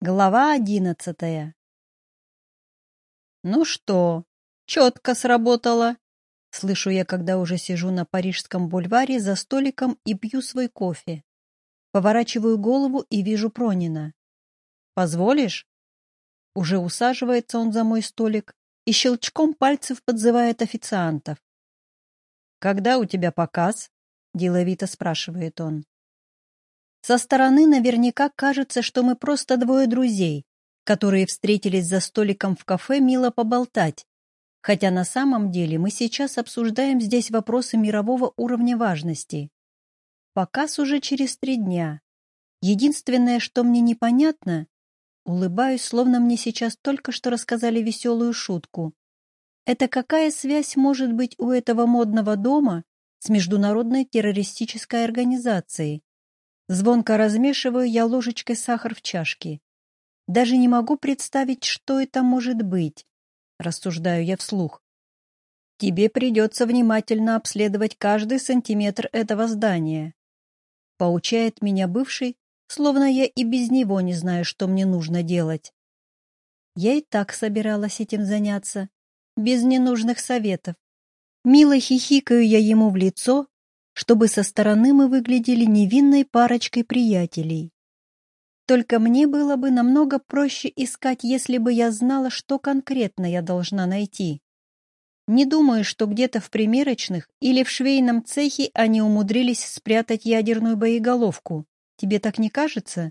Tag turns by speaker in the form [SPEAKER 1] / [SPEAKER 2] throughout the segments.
[SPEAKER 1] Глава одиннадцатая. «Ну что, четко сработало!» Слышу я, когда уже сижу на парижском бульваре за столиком и пью свой кофе. Поворачиваю голову и вижу Пронина. «Позволишь?» Уже усаживается он за мой столик и щелчком пальцев подзывает официантов. «Когда у тебя показ?» — деловито спрашивает он. Со стороны наверняка кажется, что мы просто двое друзей, которые встретились за столиком в кафе мило поболтать, хотя на самом деле мы сейчас обсуждаем здесь вопросы мирового уровня важности. Показ уже через три дня. Единственное, что мне непонятно, улыбаюсь, словно мне сейчас только что рассказали веселую шутку. Это какая связь может быть у этого модного дома с международной террористической организацией? Звонко размешиваю я ложечкой сахар в чашке. Даже не могу представить, что это может быть, рассуждаю я вслух. Тебе придется внимательно обследовать каждый сантиметр этого здания. Поучает меня бывший, словно я и без него не знаю, что мне нужно делать. Я и так собиралась этим заняться, без ненужных советов. Мило хихикаю я ему в лицо, чтобы со стороны мы выглядели невинной парочкой приятелей. Только мне было бы намного проще искать, если бы я знала, что конкретно я должна найти. Не думаю, что где-то в примерочных или в швейном цехе они умудрились спрятать ядерную боеголовку. Тебе так не кажется?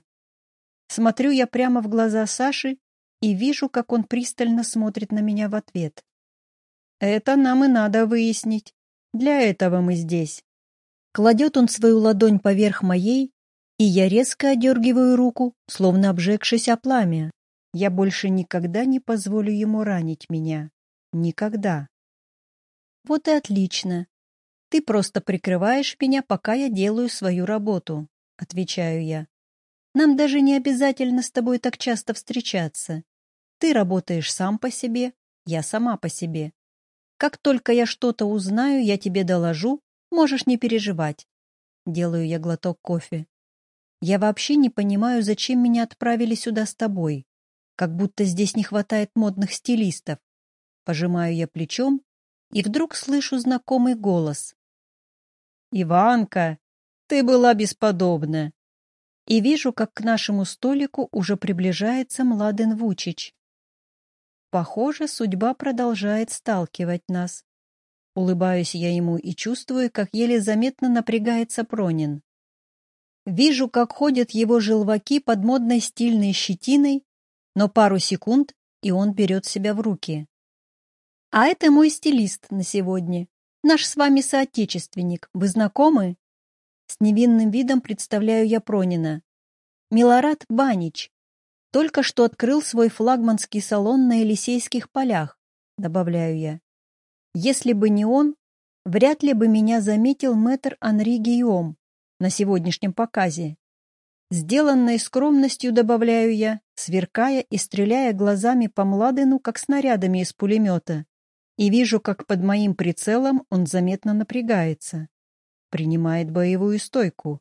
[SPEAKER 1] Смотрю я прямо в глаза Саши и вижу, как он пристально смотрит на меня в ответ. Это нам и надо выяснить. Для этого мы здесь. Кладет он свою ладонь поверх моей, и я резко одергиваю руку, словно обжегшись о пламя. Я больше никогда не позволю ему ранить меня. Никогда. Вот и отлично. Ты просто прикрываешь меня, пока я делаю свою работу, отвечаю я. Нам даже не обязательно с тобой так часто встречаться. Ты работаешь сам по себе, я сама по себе. Как только я что-то узнаю, я тебе доложу, Можешь не переживать. Делаю я глоток кофе. Я вообще не понимаю, зачем меня отправили сюда с тобой. Как будто здесь не хватает модных стилистов. Пожимаю я плечом и вдруг слышу знакомый голос. «Иванка, ты была бесподобна!» И вижу, как к нашему столику уже приближается Младен Вучич. Похоже, судьба продолжает сталкивать нас. Улыбаюсь я ему и чувствую, как еле заметно напрягается Пронин. Вижу, как ходят его желваки под модной стильной щетиной, но пару секунд, и он берет себя в руки. А это мой стилист на сегодня. Наш с вами соотечественник. Вы знакомы? С невинным видом представляю я Пронина. Милорад Банич. Только что открыл свой флагманский салон на Елисейских полях, добавляю я. Если бы не он, вряд ли бы меня заметил мэтр Анри Гийом на сегодняшнем показе. Сделанной скромностью добавляю я, сверкая и стреляя глазами по Младену, как снарядами из пулемета, и вижу, как под моим прицелом он заметно напрягается. Принимает боевую стойку.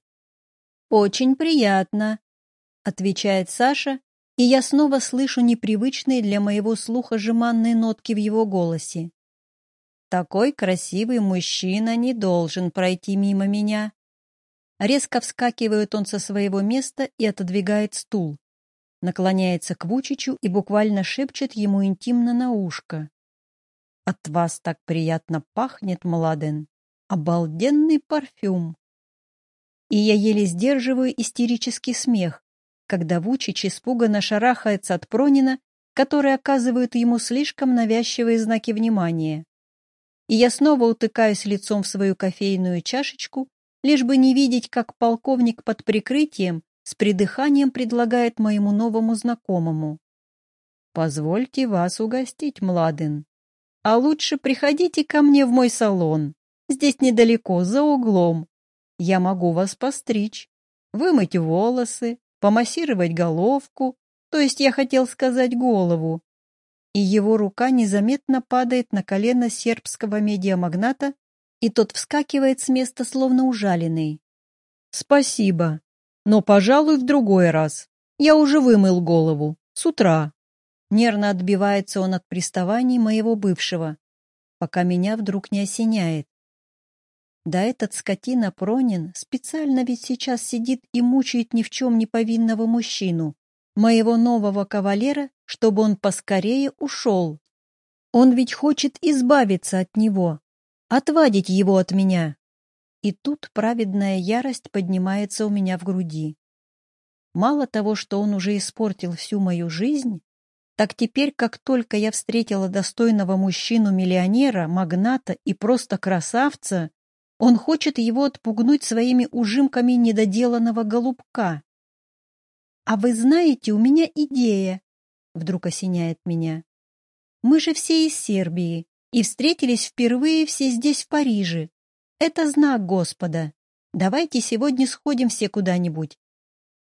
[SPEAKER 1] «Очень приятно», — отвечает Саша, и я снова слышу непривычные для моего слуха жеманные нотки в его голосе. Такой красивый мужчина не должен пройти мимо меня. Резко вскакивает он со своего места и отодвигает стул. Наклоняется к Вучичу и буквально шепчет ему интимно на ушко. «От вас так приятно пахнет, Младен! Обалденный парфюм!» И я еле сдерживаю истерический смех, когда Вучич испуганно шарахается от Пронина, который оказывает ему слишком навязчивые знаки внимания и я снова утыкаюсь лицом в свою кофейную чашечку, лишь бы не видеть, как полковник под прикрытием с придыханием предлагает моему новому знакомому. «Позвольте вас угостить, Младен. А лучше приходите ко мне в мой салон. Здесь недалеко, за углом. Я могу вас постричь, вымыть волосы, помассировать головку, то есть я хотел сказать голову, и его рука незаметно падает на колено сербского медиамагната, и тот вскакивает с места, словно ужаленный. «Спасибо, но, пожалуй, в другой раз. Я уже вымыл голову. С утра. Нервно отбивается он от приставаний моего бывшего, пока меня вдруг не осеняет. Да этот скотина Пронин специально ведь сейчас сидит и мучает ни в чем не повинного мужчину, моего нового кавалера, чтобы он поскорее ушел. Он ведь хочет избавиться от него, отвадить его от меня. И тут праведная ярость поднимается у меня в груди. Мало того, что он уже испортил всю мою жизнь, так теперь, как только я встретила достойного мужчину-миллионера, магната и просто красавца, он хочет его отпугнуть своими ужимками недоделанного голубка. «А вы знаете, у меня идея», — вдруг осеняет меня. «Мы же все из Сербии и встретились впервые все здесь, в Париже. Это знак Господа. Давайте сегодня сходим все куда-нибудь.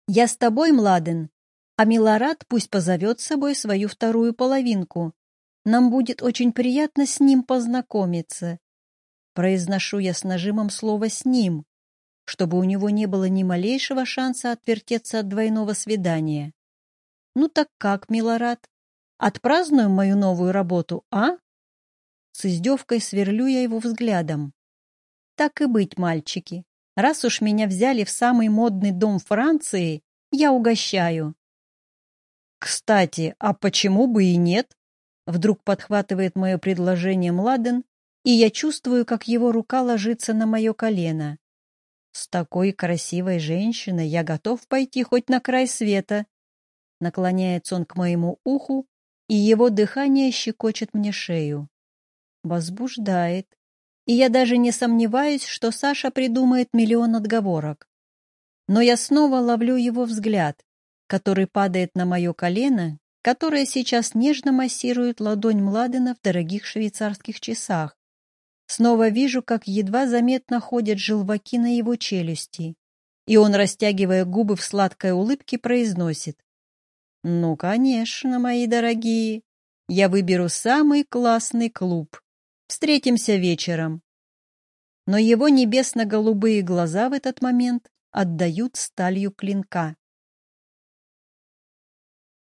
[SPEAKER 1] Я с тобой, Младен, а Милорад пусть позовет с собой свою вторую половинку. Нам будет очень приятно с ним познакомиться. Произношу я с нажимом слово «с ним», чтобы у него не было ни малейшего шанса отвертеться от двойного свидания. Ну так как, Милорад, отпразднуем мою новую работу, а? С издевкой сверлю я его взглядом. Так и быть, мальчики. Раз уж меня взяли в самый модный дом Франции, я угощаю. Кстати, а почему бы и нет? Вдруг подхватывает мое предложение Младен, и я чувствую, как его рука ложится на мое колено. С такой красивой женщиной я готов пойти хоть на край света. Наклоняется он к моему уху, и его дыхание щекочет мне шею. Возбуждает и я даже не сомневаюсь, что Саша придумает миллион отговорок. Но я снова ловлю его взгляд, который падает на мое колено, которое сейчас нежно массирует ладонь Младена в дорогих швейцарских часах. Снова вижу, как едва заметно ходят желваки на его челюсти, и он, растягивая губы в сладкой улыбке, произносит. «Ну, конечно, мои дорогие, я выберу самый классный клуб. Встретимся вечером. Но его небесно-голубые глаза в этот момент отдают сталью клинка.